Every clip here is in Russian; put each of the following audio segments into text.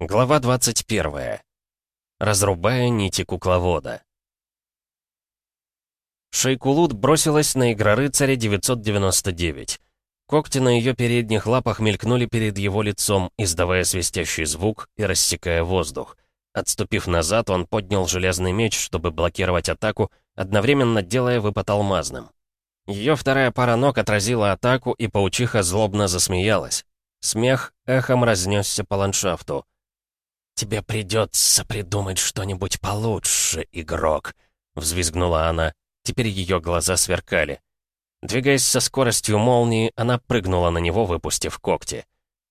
Глава 21. Разрубая нити кукловода. Шейкулут бросилась на Игрорыцаря 999. Когти на ее передних лапах мелькнули перед его лицом, издавая свистящий звук и рассекая воздух. Отступив назад, он поднял железный меч, чтобы блокировать атаку, одновременно делая выпад алмазным. Ее вторая пара ног отразила атаку, и паучиха злобно засмеялась. Смех эхом разнесся по ландшафту. «Тебе придется придумать что-нибудь получше, игрок», — взвизгнула она. Теперь ее глаза сверкали. Двигаясь со скоростью молнии, она прыгнула на него, выпустив когти.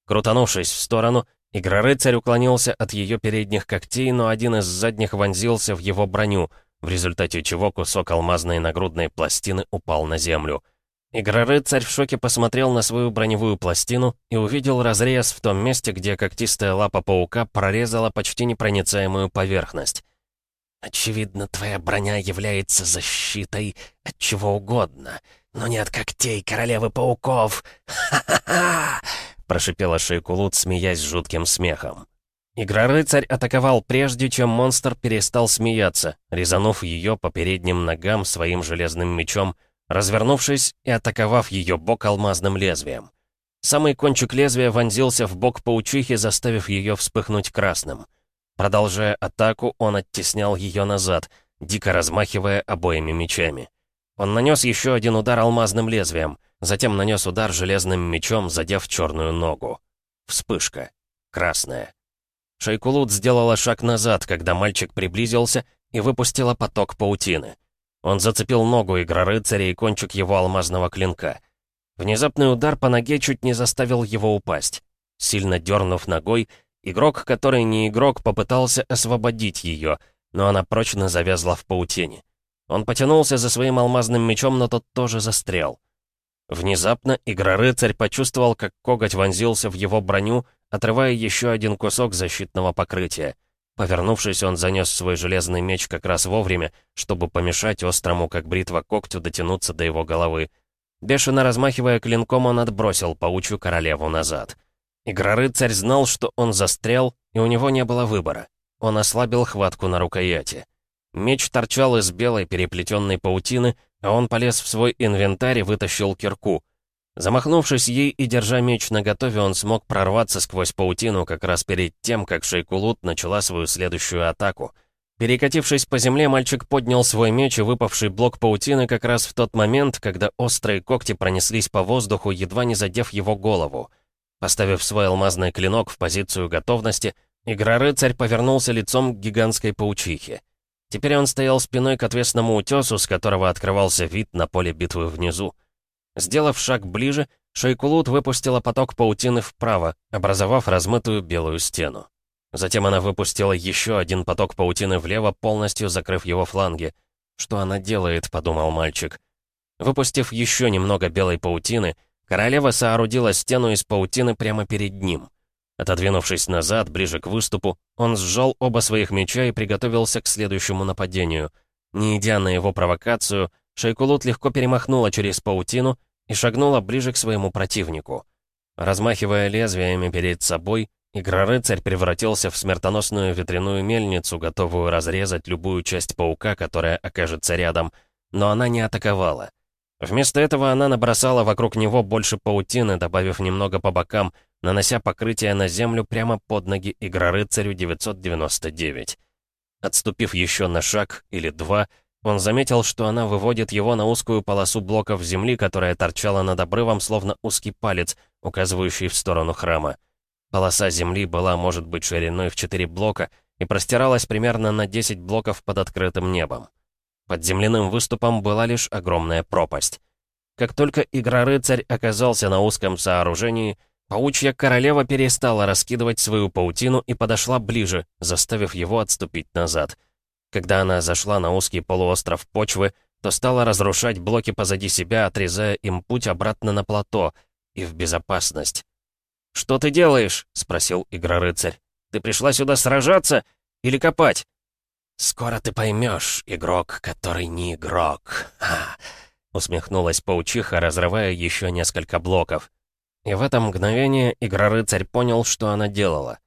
Крутанувшись в сторону, Игрорыцарь уклонился от ее передних когтей, но один из задних вонзился в его броню, в результате чего кусок алмазной нагрудной пластины упал на землю. Игрорыцарь в шоке посмотрел на свою броневую пластину и увидел разрез в том месте, где когтистая лапа паука прорезала почти непроницаемую поверхность. «Очевидно, твоя броня является защитой от чего угодно, но не от когтей королевы пауков! Ха-ха-ха!» прошипела Шейкулут, смеясь жутким смехом. Игрорыцарь атаковал прежде, чем монстр перестал смеяться, резанув ее по передним ногам своим железным мечом, развернувшись и атаковав ее бок алмазным лезвием. Самый кончик лезвия вонзился в бок паучихи, заставив ее вспыхнуть красным. Продолжая атаку, он оттеснял ее назад, дико размахивая обоими мечами. Он нанес еще один удар алмазным лезвием, затем нанес удар железным мечом, задев черную ногу. Вспышка. Красная. Шейкулут сделала шаг назад, когда мальчик приблизился и выпустила поток паутины. Он зацепил ногу игрорыцаря и кончик его алмазного клинка. Внезапный удар по ноге чуть не заставил его упасть. Сильно дернув ногой, игрок, который не игрок, попытался освободить ее, но она прочно завязла в паутине. Он потянулся за своим алмазным мечом, но тот тоже застрял. Внезапно игрорыцарь почувствовал, как коготь вонзился в его броню, отрывая еще один кусок защитного покрытия. Повернувшись, он занес свой железный меч как раз вовремя, чтобы помешать острому, как бритва, когтю дотянуться до его головы. Бешено размахивая клинком, он отбросил паучью королеву назад. Игрорыцарь знал, что он застрял, и у него не было выбора. Он ослабил хватку на рукояти. Меч торчал из белой переплетенной паутины, а он полез в свой инвентарь и вытащил кирку — Замахнувшись ей и держа меч наготове, он смог прорваться сквозь паутину как раз перед тем, как Шейкулут начала свою следующую атаку. Перекатившись по земле, мальчик поднял свой меч и выпавший блок паутины как раз в тот момент, когда острые когти пронеслись по воздуху, едва не задев его голову. Поставив свой алмазный клинок в позицию готовности, Игрорыцарь повернулся лицом к гигантской паучихе. Теперь он стоял спиной к отвесному утесу, с которого открывался вид на поле битвы внизу. Сделав шаг ближе, Шейкулут выпустила поток паутины вправо, образовав размытую белую стену. Затем она выпустила еще один поток паутины влево, полностью закрыв его фланги. «Что она делает?» — подумал мальчик. Выпустив еще немного белой паутины, королева соорудила стену из паутины прямо перед ним. Отодвинувшись назад, ближе к выступу, он сжал оба своих меча и приготовился к следующему нападению. Не идя на его провокацию, Шейкулут легко перемахнула через паутину и шагнула ближе к своему противнику. Размахивая лезвиями перед собой, Игрорыцарь превратился в смертоносную ветряную мельницу, готовую разрезать любую часть паука, которая окажется рядом, но она не атаковала. Вместо этого она набросала вокруг него больше паутины, добавив немного по бокам, нанося покрытие на землю прямо под ноги Игрорыцарю 999. Отступив еще на шаг или два, он заметил, что она выводит его на узкую полосу блоков земли, которая торчала над обрывом, словно узкий палец, указывающий в сторону храма. Полоса земли была, может быть, шириной в 4 блока и простиралась примерно на 10 блоков под открытым небом. Под земляным выступом была лишь огромная пропасть. Как только Игрорыцарь оказался на узком сооружении, паучья королева перестала раскидывать свою паутину и подошла ближе, заставив его отступить назад — когда она зашла на узкий полуостров почвы, то стала разрушать блоки позади себя, отрезая им путь обратно на плато и в безопасность. «Что ты делаешь?» — спросил Игрорыцарь. «Ты пришла сюда сражаться или копать?» «Скоро ты поймешь, игрок, который не игрок», — усмехнулась паучиха, разрывая еще несколько блоков. И в это мгновение Игрорыцарь понял, что она делала.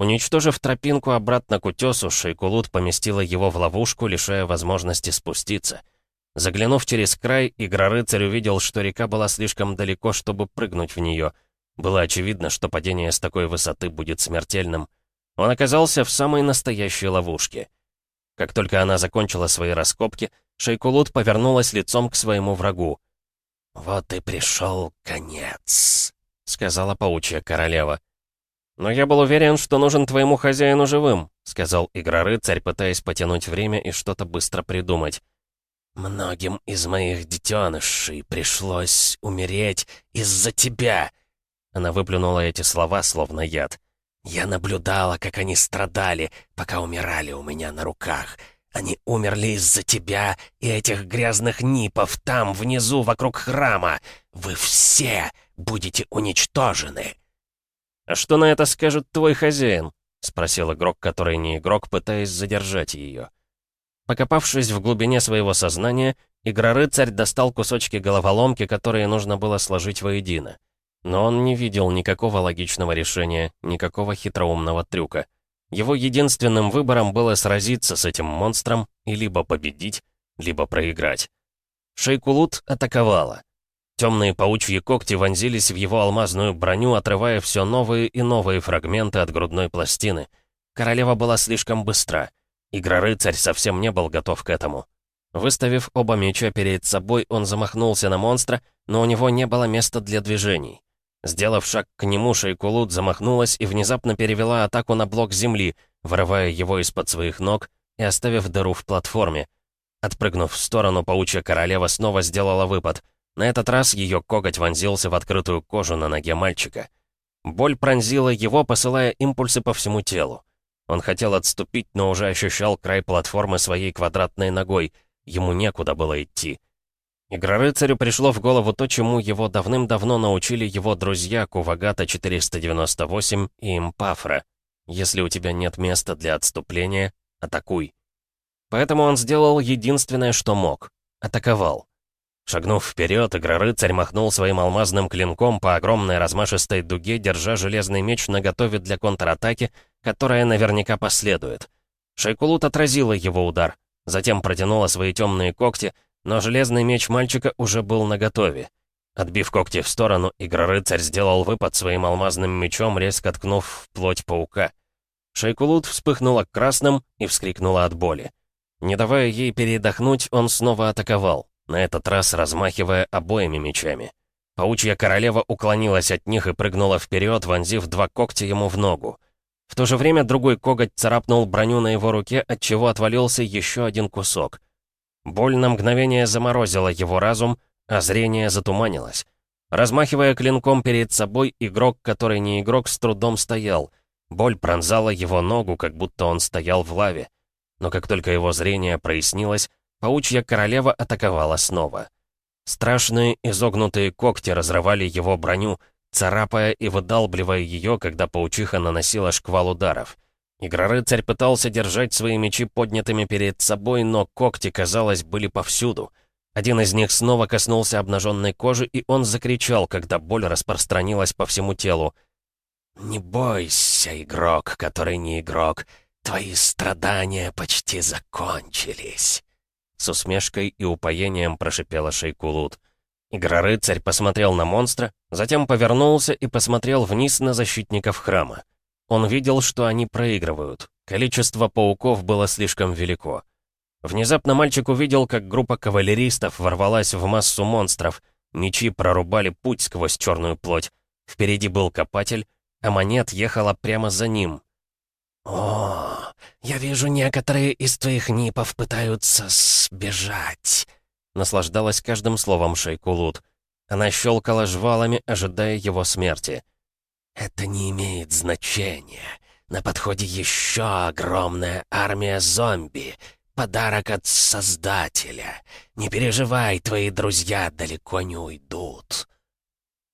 Уничтожив тропинку обратно к утесу, Шейкулут поместила его в ловушку, лишая возможности спуститься. Заглянув через край, Игрорыцарь увидел, что река была слишком далеко, чтобы прыгнуть в нее. Было очевидно, что падение с такой высоты будет смертельным. Он оказался в самой настоящей ловушке. Как только она закончила свои раскопки, Шейкулут повернулась лицом к своему врагу. «Вот и пришел конец», — сказала паучья королева. «Но я был уверен, что нужен твоему хозяину живым», — сказал Игрорыцарь, пытаясь потянуть время и что-то быстро придумать. «Многим из моих детенышей пришлось умереть из-за тебя!» Она выплюнула эти слова, словно яд. «Я наблюдала, как они страдали, пока умирали у меня на руках. Они умерли из-за тебя и этих грязных нипов там, внизу, вокруг храма. Вы все будете уничтожены!» «А что на это скажет твой хозяин?» — спросил игрок, который не игрок, пытаясь задержать ее. Покопавшись в глубине своего сознания, Игрорыцарь достал кусочки головоломки, которые нужно было сложить воедино. Но он не видел никакого логичного решения, никакого хитроумного трюка. Его единственным выбором было сразиться с этим монстром и либо победить, либо проиграть. Шейкулут атаковала. Темные паучьи когти вонзились в его алмазную броню, отрывая все новые и новые фрагменты от грудной пластины. Королева была слишком быстра. Игрорыцарь совсем не был готов к этому. Выставив оба меча перед собой, он замахнулся на монстра, но у него не было места для движений. Сделав шаг к нему, Шейкулут замахнулась и внезапно перевела атаку на блок земли, вырывая его из-под своих ног и оставив дыру в платформе. Отпрыгнув в сторону, паучья королева снова сделала выпад — на этот раз ее коготь вонзился в открытую кожу на ноге мальчика. Боль пронзила его, посылая импульсы по всему телу. Он хотел отступить, но уже ощущал край платформы своей квадратной ногой. Ему некуда было идти. Игрорыцарю пришло в голову то, чему его давным-давно научили его друзья Кувагата-498 и Импафра. Если у тебя нет места для отступления, атакуй. Поэтому он сделал единственное, что мог — атаковал. Шагнув вперед, Игрорыцарь махнул своим алмазным клинком по огромной размашистой дуге, держа железный меч наготове для контратаки, которая наверняка последует. Шейкулут отразила его удар, затем протянула свои темные когти, но железный меч мальчика уже был наготове. Отбив когти в сторону, Игрорыцарь сделал выпад своим алмазным мечом, резко ткнув в плоть паука. Шейкулут вспыхнула красным и вскрикнула от боли. Не давая ей передохнуть, он снова атаковал на этот раз размахивая обоими мечами. Паучья королева уклонилась от них и прыгнула вперед, вонзив два когтя ему в ногу. В то же время другой коготь царапнул броню на его руке, от чего отвалился еще один кусок. Боль на мгновение заморозила его разум, а зрение затуманилось. Размахивая клинком перед собой, игрок, который не игрок, с трудом стоял. Боль пронзала его ногу, как будто он стоял в лаве. Но как только его зрение прояснилось, Паучья королева атаковала снова. Страшные изогнутые когти разрывали его броню, царапая и выдалбливая ее, когда паучиха наносила шквал ударов. Игрорыцарь пытался держать свои мечи поднятыми перед собой, но когти, казалось, были повсюду. Один из них снова коснулся обнаженной кожи, и он закричал, когда боль распространилась по всему телу. «Не бойся, игрок, который не игрок. Твои страдания почти закончились». С усмешкой и упоением прошипела Шейкулут. Игрорыцарь посмотрел на монстра, затем повернулся и посмотрел вниз на защитников храма. Он видел, что они проигрывают. Количество пауков было слишком велико. Внезапно мальчик увидел, как группа кавалеристов ворвалась в массу монстров. Мечи прорубали путь сквозь черную плоть. Впереди был копатель, а монет ехала прямо за ним. «О, я вижу, некоторые из твоих нипов пытаются сбежать», — наслаждалась каждым словом Шейкулут. Она щелкала жвалами, ожидая его смерти. «Это не имеет значения. На подходе еще огромная армия зомби. Подарок от Создателя. Не переживай, твои друзья далеко не уйдут».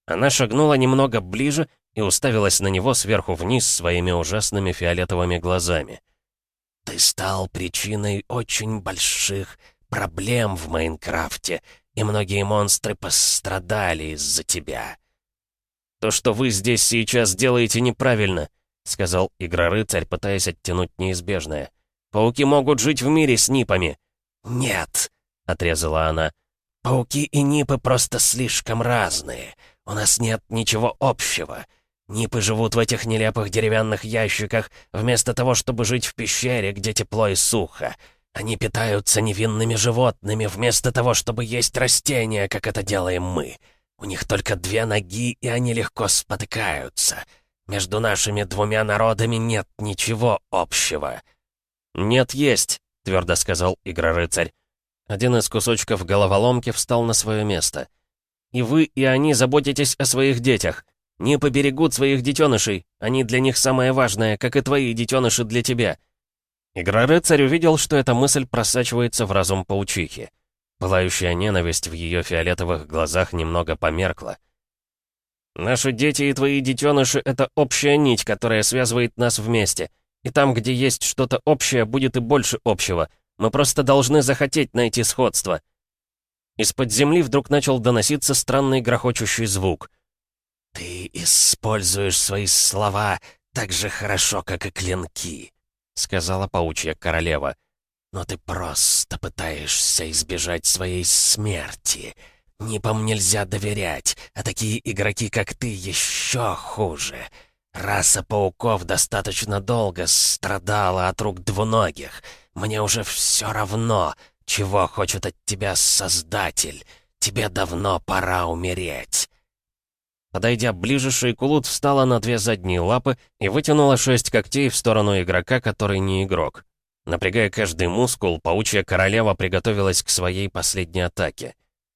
Она шагнула немного ближе и уставилась на него сверху вниз своими ужасными фиолетовыми глазами. «Ты стал причиной очень больших проблем в Майнкрафте, и многие монстры пострадали из-за тебя». «То, что вы здесь сейчас делаете, неправильно. сказал Игрорыцарь, пытаясь оттянуть неизбежное. «Пауки могут жить в мире с нипами». «Нет», — отрезала она. «Пауки и нипы просто слишком разные. У нас нет ничего общего. Нипы живут в этих нелепых деревянных ящиках, вместо того, чтобы жить в пещере, где тепло и сухо. Они питаются невинными животными, вместо того, чтобы есть растения, как это делаем мы. У них только две ноги, и они легко спотыкаются. Между нашими двумя народами нет ничего общего». «Нет, есть», — твердо сказал Игрорыцарь. Один из кусочков головоломки встал на свое место. «И вы, и они заботитесь о своих детях. Не поберегут своих детенышей. Они для них самое важное, как и твои детеныши для тебя». Игрорыцарь увидел, что эта мысль просачивается в разум паучихи. Пылающая ненависть в ее фиолетовых глазах немного померкла. «Наши дети и твои детеныши — это общая нить, которая связывает нас вместе. И там, где есть что-то общее, будет и больше общего. Мы просто должны захотеть найти сходство». Из-под земли вдруг начал доноситься странный грохочущий звук. «Ты используешь свои слова так же хорошо, как и клинки», — сказала паучья королева. «Но ты просто пытаешься избежать своей смерти. Нипам нельзя доверять, а такие игроки, как ты, еще хуже. Раса пауков достаточно долго страдала от рук двуногих. Мне уже все равно, чего хочет от тебя Создатель. Тебе давно пора умереть». Подойдя ближе, Шейкулут встала на две задние лапы и вытянула шесть когтей в сторону игрока, который не игрок. Напрягая каждый мускул, паучья королева приготовилась к своей последней атаке.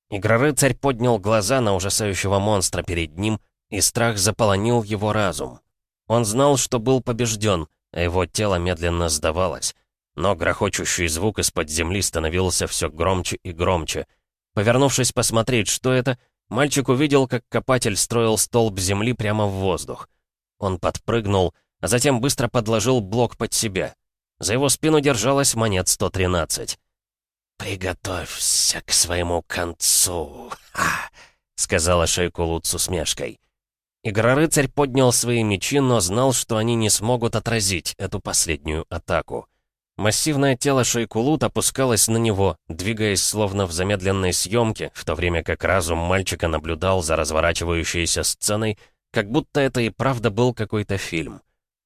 Игрорыцарь поднял глаза на ужасающего монстра перед ним, и страх заполонил его разум. Он знал, что был побежден, а его тело медленно сдавалось. Но грохочущий звук из-под земли становился все громче и громче. Повернувшись посмотреть, что это, Мальчик увидел, как копатель строил столб земли прямо в воздух. Он подпрыгнул, а затем быстро подложил блок под себя. За его спину держалась монет 113. «Приготовься к своему концу, ха!» — сказала Шейкулут с усмешкой. Игрорыцарь поднял свои мечи, но знал, что они не смогут отразить эту последнюю атаку. Массивное тело Шейкулут опускалось на него, двигаясь словно в замедленной съемке, в то время как разум мальчика наблюдал за разворачивающейся сценой, как будто это и правда был какой-то фильм.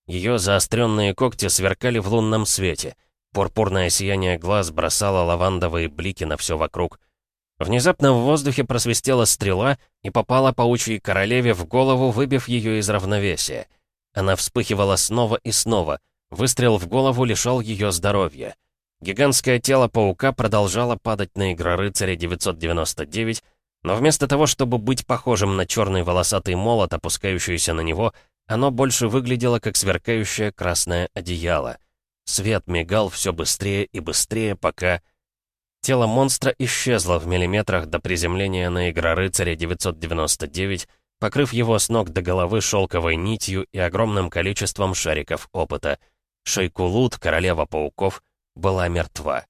Ее заостренные когти сверкали в лунном свете. Пурпурное сияние глаз бросало лавандовые блики на все вокруг. Внезапно в воздухе просвистела стрела и попала паучьей королеве в голову, выбив ее из равновесия. Она вспыхивала снова и снова — Выстрел в голову лишал ее здоровья. Гигантское тело паука продолжало падать на Игрорыцаря 999, но вместо того, чтобы быть похожим на черный волосатый молот, опускающийся на него, оно больше выглядело как сверкающее красное одеяло. Свет мигал все быстрее и быстрее, пока... Тело монстра исчезло в миллиметрах до приземления на Игрорыцаря 999, покрыв его с ног до головы шелковой нитью и огромным количеством шариков опыта — Шейкулут, королева пауков, была мертва.